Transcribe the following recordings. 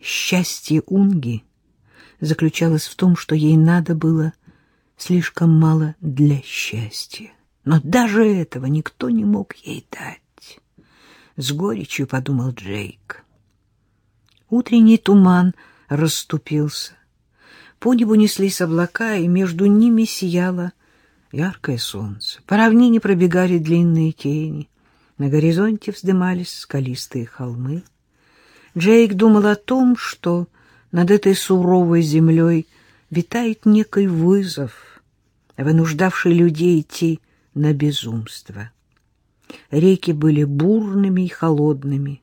Счастье Унги заключалось в том, что ей надо было слишком мало для счастья. Но даже этого никто не мог ей дать. С горечью подумал Джейк. Утренний туман расступился. По небу неслись облака, и между ними сияло яркое солнце. По равнине пробегали длинные тени. На горизонте вздымались скалистые холмы. Джейк думал о том, что над этой суровой землей витает некий вызов, вынуждавший людей идти на безумство. Реки были бурными и холодными,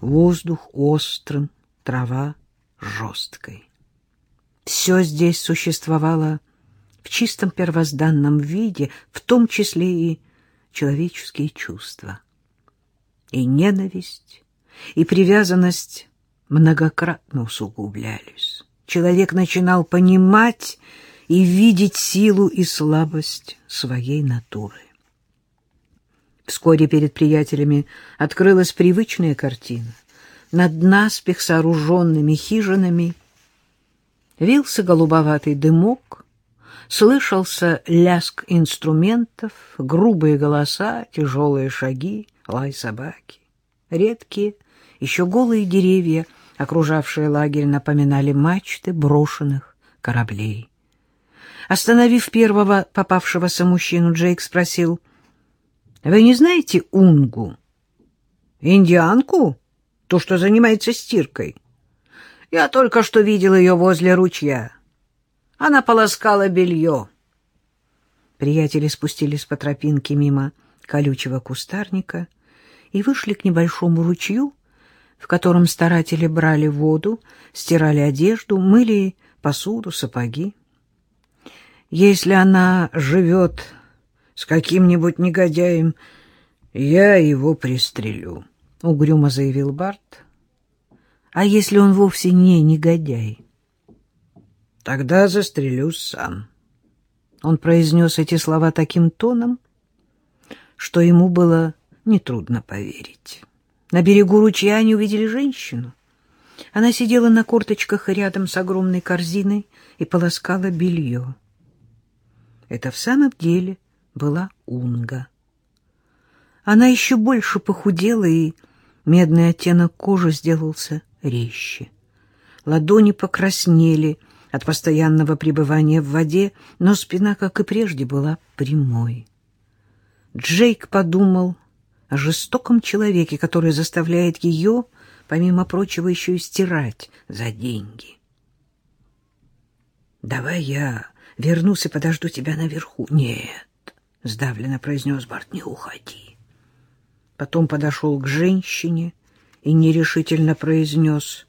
воздух острым, трава жесткой. Все здесь существовало в чистом первозданном виде, в том числе и человеческие чувства. И ненависть, и привязанность многократно усугублялись. Человек начинал понимать и видеть силу и слабость своей натуры. Вскоре перед приятелями открылась привычная картина. Над наспех сооруженными хижинами вился голубоватый дымок, слышался ляск инструментов, грубые голоса, тяжелые шаги, лай собаки. Редкие, еще голые деревья, окружавшие лагерь, напоминали мачты брошенных кораблей. Остановив первого попавшегося мужчину, Джейк спросил, «Вы не знаете Унгу?» «Индианку? То, что занимается стиркой?» «Я только что видел ее возле ручья. Она полоскала белье». Приятели спустились по тропинке мимо колючего кустарника и вышли к небольшому ручью, в котором старатели брали воду, стирали одежду, мыли посуду, сапоги. Если она живет с каким-нибудь негодяем, я его пристрелю, — угрюмо заявил Барт. А если он вовсе не негодяй? Тогда застрелюсь сам. Он произнес эти слова таким тоном, что ему было нетрудно поверить. На берегу ручья они увидели женщину. Она сидела на корточках рядом с огромной корзиной и полоскала белье. Это в самом деле была Унга. Она еще больше похудела, и медный оттенок кожи сделался резче. Ладони покраснели от постоянного пребывания в воде, но спина, как и прежде, была прямой. Джейк подумал о жестоком человеке, который заставляет ее, помимо прочего, еще и стирать за деньги. «Давай я Вернусь и подожду тебя наверху. Нет, сдавленно произнес Барт, не уходи. Потом подошел к женщине и нерешительно произнес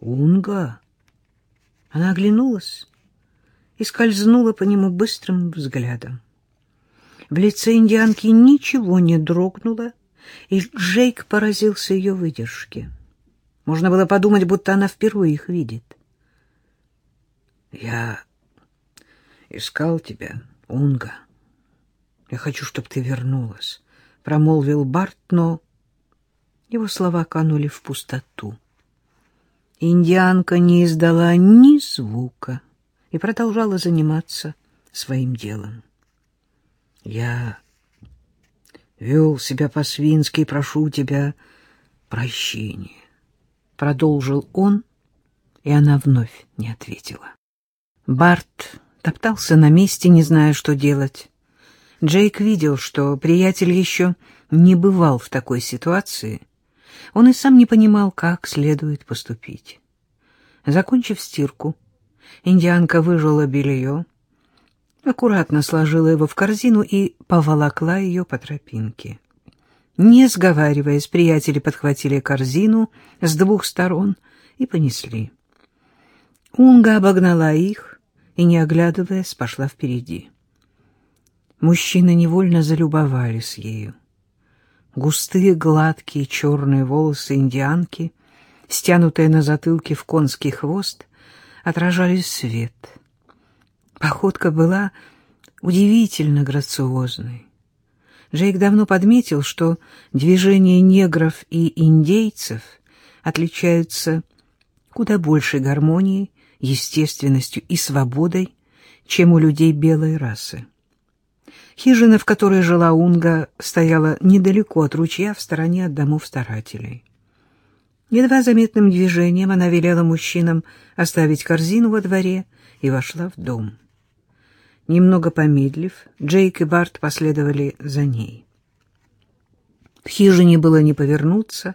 «Унга». Она оглянулась и скользнула по нему быстрым взглядом. В лице индианки ничего не дрогнуло, и Джейк поразился ее выдержке. Можно было подумать, будто она впервые их видит. «Я искал тебя, Унга. Я хочу, чтобы ты вернулась, — промолвил Барт, но его слова канули в пустоту. Индианка не издала ни звука и продолжала заниматься своим делом. Я вел себя по-свински и прошу тебя прощения, — продолжил он, и она вновь не ответила. Барт топтался на месте, не зная, что делать. Джейк видел, что приятель еще не бывал в такой ситуации. Он и сам не понимал, как следует поступить. Закончив стирку, индианка выжила белье, аккуратно сложила его в корзину и поволокла ее по тропинке. Не сговариваясь, приятели подхватили корзину с двух сторон и понесли. Унга обогнала их, и, не оглядываясь, пошла впереди. Мужчины невольно залюбовались ею. Густые, гладкие, черные волосы индианки, стянутые на затылке в конский хвост, отражали свет. Походка была удивительно грациозной. Джейк давно подметил, что движения негров и индейцев отличаются куда большей гармонией, естественностью и свободой, чем у людей белой расы. Хижина, в которой жила Унга, стояла недалеко от ручья, в стороне от домов старателей. Едва заметным движением она велела мужчинам оставить корзину во дворе и вошла в дом. Немного помедлив, Джейк и Барт последовали за ней. В хижине было не повернуться,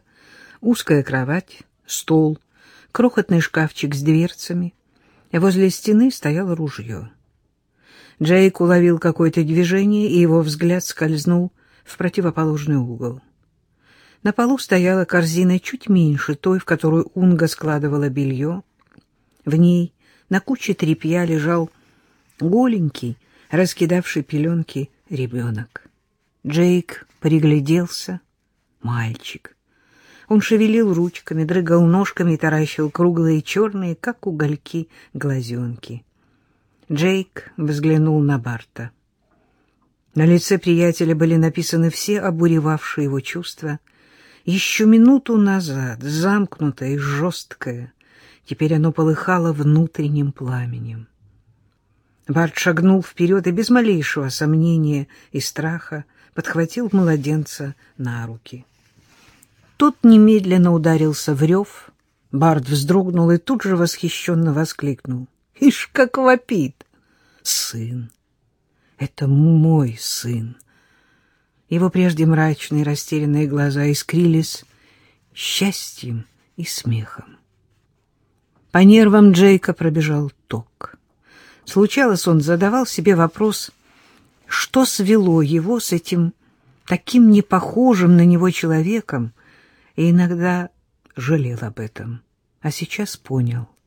узкая кровать, стол, крохотный шкафчик с дверцами, возле стены стояло ружье. Джейк уловил какое-то движение, и его взгляд скользнул в противоположный угол. На полу стояла корзина чуть меньше той, в которую Унга складывала белье. В ней на куче тряпья лежал голенький, раскидавший пеленки ребенок. Джейк пригляделся. Мальчик. Он шевелил ручками, дрыгал ножками и таращил круглые черные, как угольки, глазенки. Джейк взглянул на Барта. На лице приятеля были написаны все обуревавшие его чувства. Еще минуту назад, замкнутое и жесткое, теперь оно полыхало внутренним пламенем. Барт шагнул вперед и без малейшего сомнения и страха подхватил младенца на руки. Тот немедленно ударился в рев. Барт вздрогнул и тут же восхищенно воскликнул. Ишь, как вопит! Сын! Это мой сын! Его прежде мрачные растерянные глаза искрились счастьем и смехом. По нервам Джейка пробежал ток. Случалось, он задавал себе вопрос, что свело его с этим таким непохожим на него человеком, и иногда жалел об этом, а сейчас понял —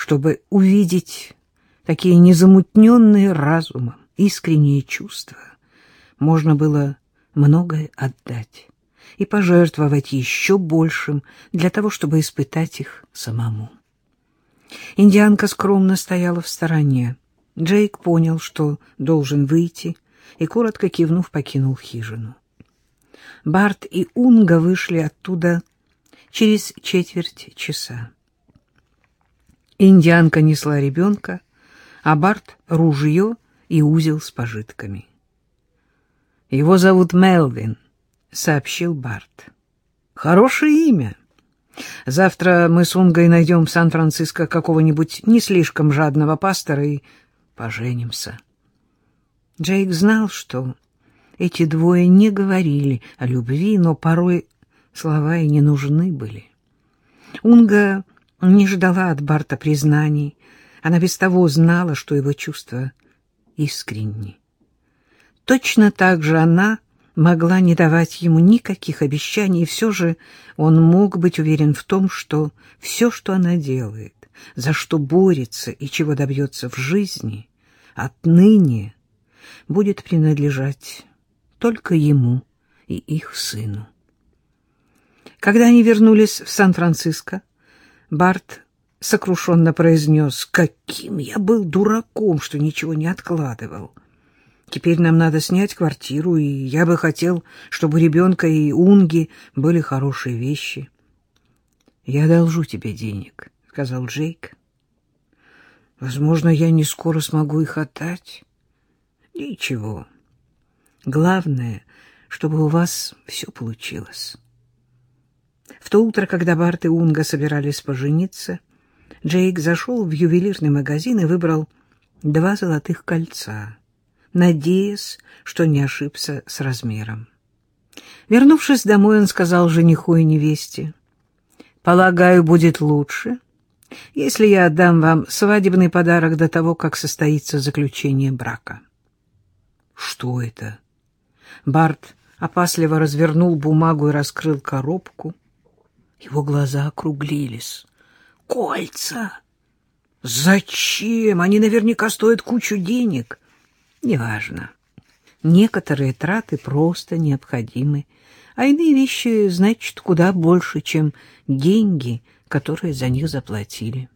чтобы увидеть такие незамутненные разумом, искренние чувства, можно было многое отдать и пожертвовать еще большим для того, чтобы испытать их самому. Индианка скромно стояла в стороне. Джейк понял, что должен выйти, и, коротко кивнув, покинул хижину. Барт и Унга вышли оттуда через четверть часа. Индианка несла ребенка, а Барт — ружье и узел с пожитками. «Его зовут Мелвин», — сообщил Барт. «Хорошее имя. Завтра мы с Унгой найдем в Сан-Франциско какого-нибудь не слишком жадного пастора и поженимся». Джейк знал, что эти двое не говорили о любви, но порой слова и не нужны были. Унга не ждала от Барта признаний. Она без того знала, что его чувства искренни. Точно так же она могла не давать ему никаких обещаний, и все же он мог быть уверен в том, что все, что она делает, за что борется и чего добьется в жизни, отныне будет принадлежать только ему и их сыну. Когда они вернулись в Сан-Франциско, Барт сокрушенно произнес, «Каким я был дураком, что ничего не откладывал. Теперь нам надо снять квартиру, и я бы хотел, чтобы ребенка и Унги были хорошие вещи». «Я одолжу тебе денег», — сказал Джейк. «Возможно, я не скоро смогу их отдать». «Ничего. Главное, чтобы у вас все получилось». В то утро, когда Барт и Унга собирались пожениться, Джейк зашел в ювелирный магазин и выбрал два золотых кольца, надеясь, что не ошибся с размером. Вернувшись домой, он сказал жениху и невесте, «Полагаю, будет лучше, если я отдам вам свадебный подарок до того, как состоится заключение брака». «Что это?» Барт опасливо развернул бумагу и раскрыл коробку. Его глаза округлились. «Кольца! Зачем? Они наверняка стоят кучу денег. Неважно. Некоторые траты просто необходимы, а иные вещи, значит, куда больше, чем деньги, которые за них заплатили».